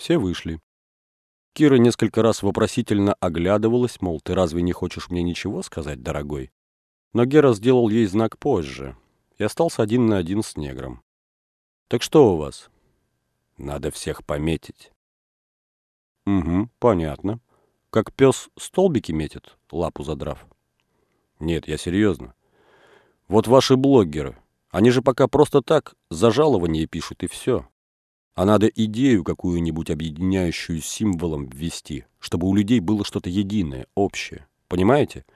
Все вышли. Кира несколько раз вопросительно оглядывалась, мол, ты разве не хочешь мне ничего сказать, дорогой? Но Гера сделал ей знак позже и остался один на один с негром. «Так что у вас?» «Надо всех пометить». «Угу, понятно. Как пес столбики метит, лапу задрав?» «Нет, я серьезно. Вот ваши блогеры, они же пока просто так за жалование пишут и все. А надо идею какую-нибудь объединяющую символом ввести, чтобы у людей было что-то единое, общее. Понимаете?»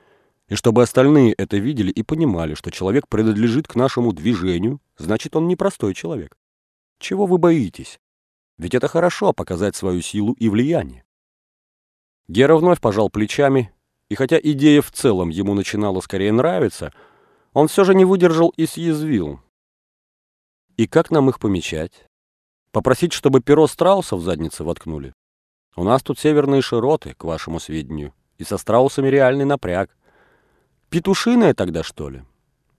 И чтобы остальные это видели и понимали, что человек принадлежит к нашему движению, значит, он непростой человек. Чего вы боитесь? Ведь это хорошо показать свою силу и влияние. Гера вновь пожал плечами, и хотя идея в целом ему начинала скорее нравиться, он все же не выдержал и съязвил. И как нам их помечать? Попросить, чтобы перо страуса в заднице воткнули? У нас тут северные широты, к вашему сведению, и со страусами реальный напряг. Петушиная тогда, что ли?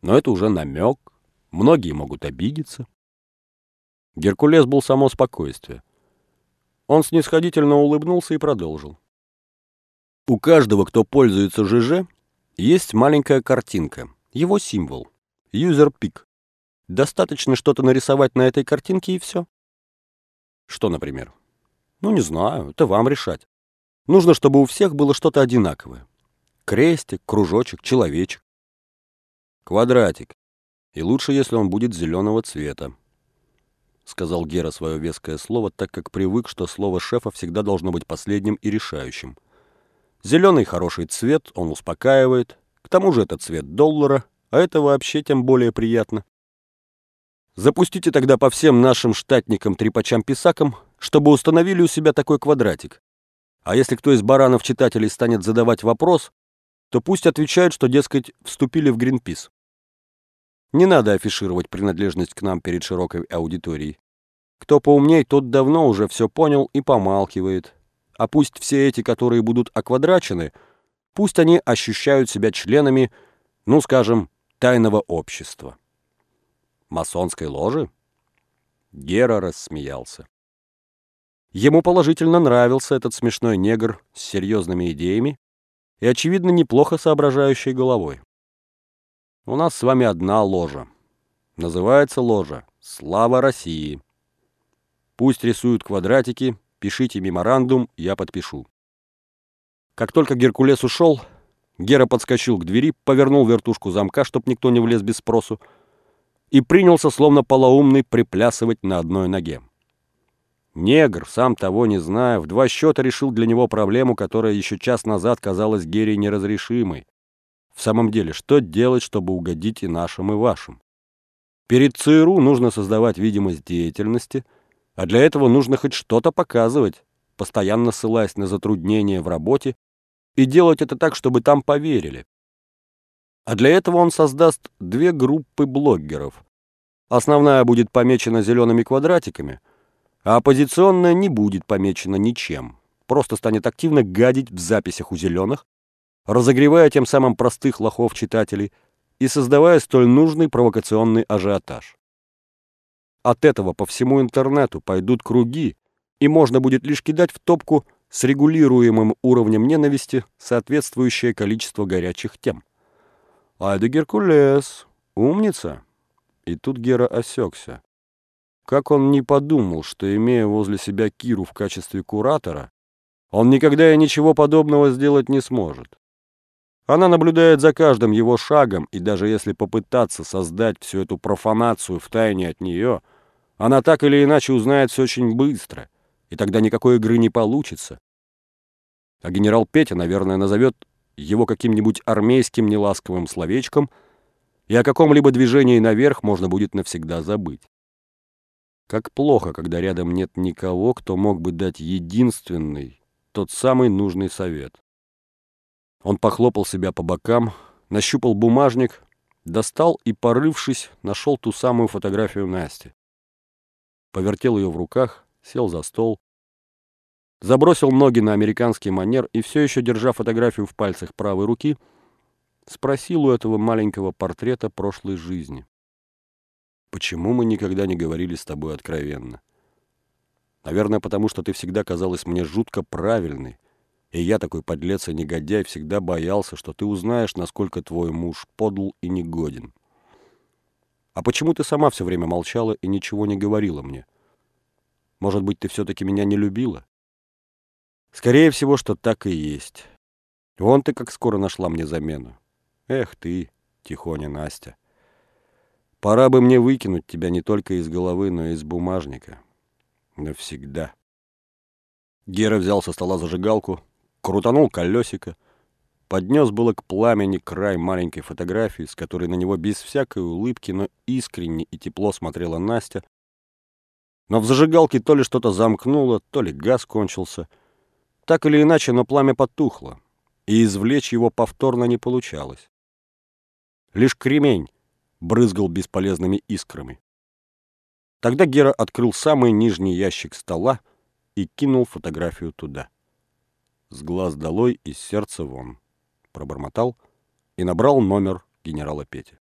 Но это уже намек. Многие могут обидеться. Геркулес был само спокойствие. Он снисходительно улыбнулся и продолжил. У каждого, кто пользуется ЖЖ, есть маленькая картинка, его символ, юзер-пик. Достаточно что-то нарисовать на этой картинке и все. Что, например? Ну, не знаю, это вам решать. Нужно, чтобы у всех было что-то одинаковое. Крестик, кружочек, человечек. Квадратик. И лучше, если он будет зеленого цвета. Сказал Гера свое веское слово, так как привык, что слово шефа всегда должно быть последним и решающим. Зеленый хороший цвет, он успокаивает. К тому же это цвет доллара, а это вообще тем более приятно. Запустите тогда по всем нашим штатникам-трепачам-писакам, чтобы установили у себя такой квадратик. А если кто из баранов-читателей станет задавать вопрос, то пусть отвечают, что, дескать, вступили в Гринпис. Не надо афишировать принадлежность к нам перед широкой аудиторией. Кто поумней, тот давно уже все понял и помалкивает. А пусть все эти, которые будут оквадрачены, пусть они ощущают себя членами, ну, скажем, тайного общества. Масонской ложи? Гера рассмеялся. Ему положительно нравился этот смешной негр с серьезными идеями, и, очевидно, неплохо соображающей головой. У нас с вами одна ложа. Называется ложа «Слава России». Пусть рисуют квадратики, пишите меморандум, я подпишу. Как только Геркулес ушел, Гера подскочил к двери, повернул вертушку замка, чтоб никто не влез без спросу, и принялся, словно полоумный, приплясывать на одной ноге. Негр, сам того не зная, в два счета решил для него проблему, которая еще час назад казалась Герри неразрешимой. В самом деле, что делать, чтобы угодить и нашим, и вашим? Перед ЦРУ нужно создавать видимость деятельности, а для этого нужно хоть что-то показывать, постоянно ссылаясь на затруднения в работе, и делать это так, чтобы там поверили. А для этого он создаст две группы блогеров. Основная будет помечена зелеными квадратиками — а оппозиционная не будет помечена ничем, просто станет активно гадить в записях у зеленых, разогревая тем самым простых лохов-читателей и создавая столь нужный провокационный ажиотаж. От этого по всему интернету пойдут круги, и можно будет лишь кидать в топку с регулируемым уровнем ненависти соответствующее количество горячих тем. Айда Геркулес, умница. И тут Гера осекся. Как он не подумал, что, имея возле себя Киру в качестве куратора, он никогда и ничего подобного сделать не сможет. Она наблюдает за каждым его шагом, и даже если попытаться создать всю эту профанацию в тайне от нее, она так или иначе узнает все очень быстро, и тогда никакой игры не получится. А генерал Петя, наверное, назовет его каким-нибудь армейским неласковым словечком, и о каком-либо движении наверх можно будет навсегда забыть. Как плохо, когда рядом нет никого, кто мог бы дать единственный, тот самый нужный совет. Он похлопал себя по бокам, нащупал бумажник, достал и, порывшись, нашел ту самую фотографию Насти. Повертел ее в руках, сел за стол, забросил ноги на американский манер и, все еще держа фотографию в пальцах правой руки, спросил у этого маленького портрета прошлой жизни. Почему мы никогда не говорили с тобой откровенно? Наверное, потому что ты всегда казалась мне жутко правильной, и я, такой подлец и негодяй, всегда боялся, что ты узнаешь, насколько твой муж подл и негоден. А почему ты сама все время молчала и ничего не говорила мне? Может быть, ты все-таки меня не любила? Скорее всего, что так и есть. Вон ты как скоро нашла мне замену. Эх ты, тихоня Настя. Пора бы мне выкинуть тебя не только из головы, но и из бумажника. Навсегда. Гера взял со стола зажигалку, крутанул колесико, поднес было к пламени край маленькой фотографии, с которой на него без всякой улыбки, но искренне и тепло смотрела Настя. Но в зажигалке то ли что-то замкнуло, то ли газ кончился. Так или иначе, но пламя потухло, и извлечь его повторно не получалось. Лишь кремень брызгал бесполезными искрами. Тогда Гера открыл самый нижний ящик стола и кинул фотографию туда. С глаз долой, из сердца вон. Пробормотал и набрал номер генерала Пети.